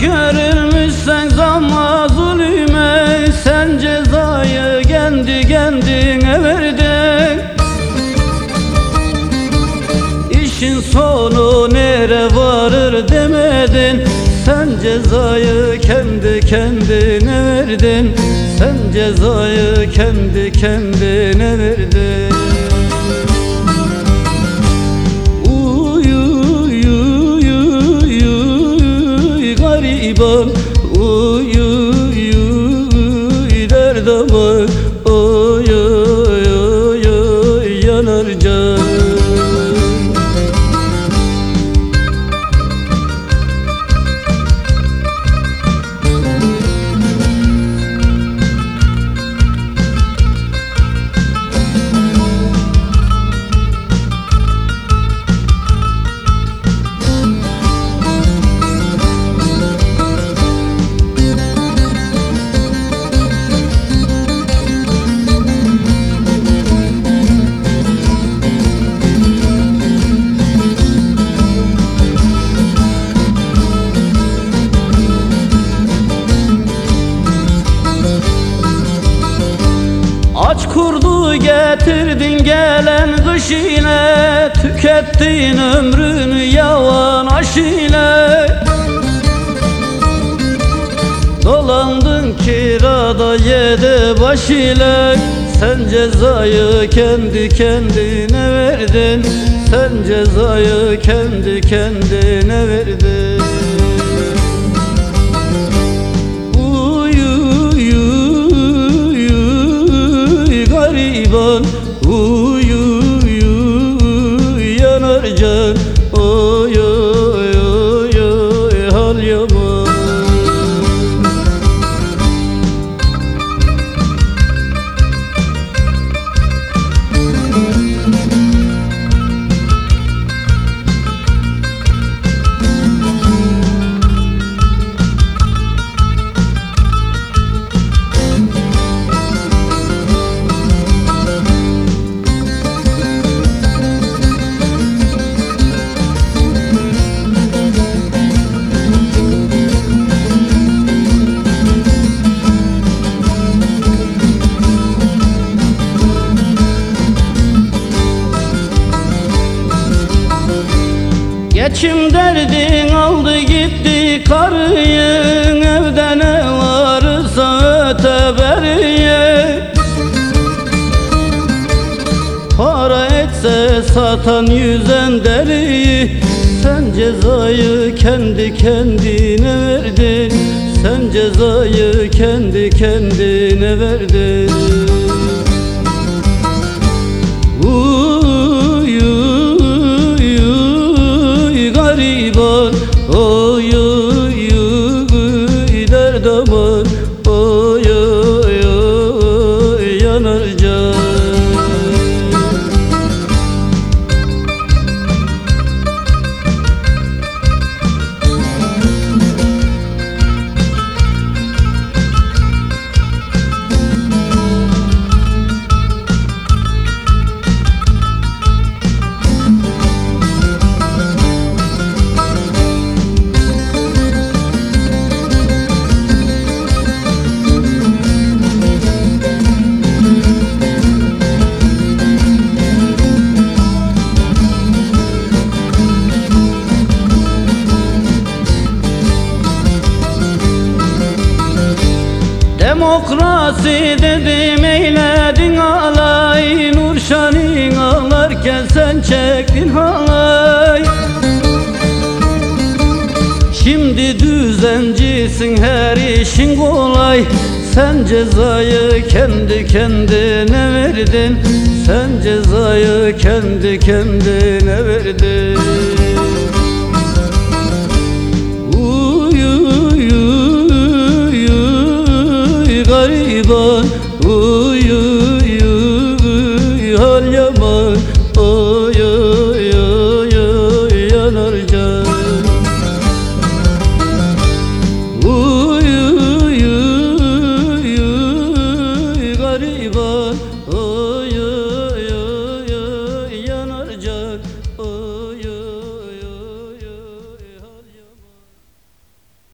Görülmüşsen zamma zulüme Sen cezayı kendi kendine verdin? İşin sonu nere varır demedin. Sen cezayı kendi kendine verdin. Sen cezayı kendi kendine verdin gariban Uy uy uy derdama Oy oy Aç kurdu getirdin gelen kış ile Tükettin ömrünü yavan aş ile Dolandın kirada yedi baş ile Sen cezayı kendi kendine verdin. Sen cezayı kendi kendine verdin Geçim derdin aldı gitti karıyın Evde ne varsa öte beriye Para etse satan yüzen deriyi Sen cezayı kendi kendine verdin. Sen cezayı kendi kendine verdin Demokrasi dedim eyledin alay. Nurşanin ağlarken sen çektin halay. Şimdi düzencisin her işin kolay. Sen cezayı kendi kendine verdin. Sen cezayı kendi kendine verdin 问。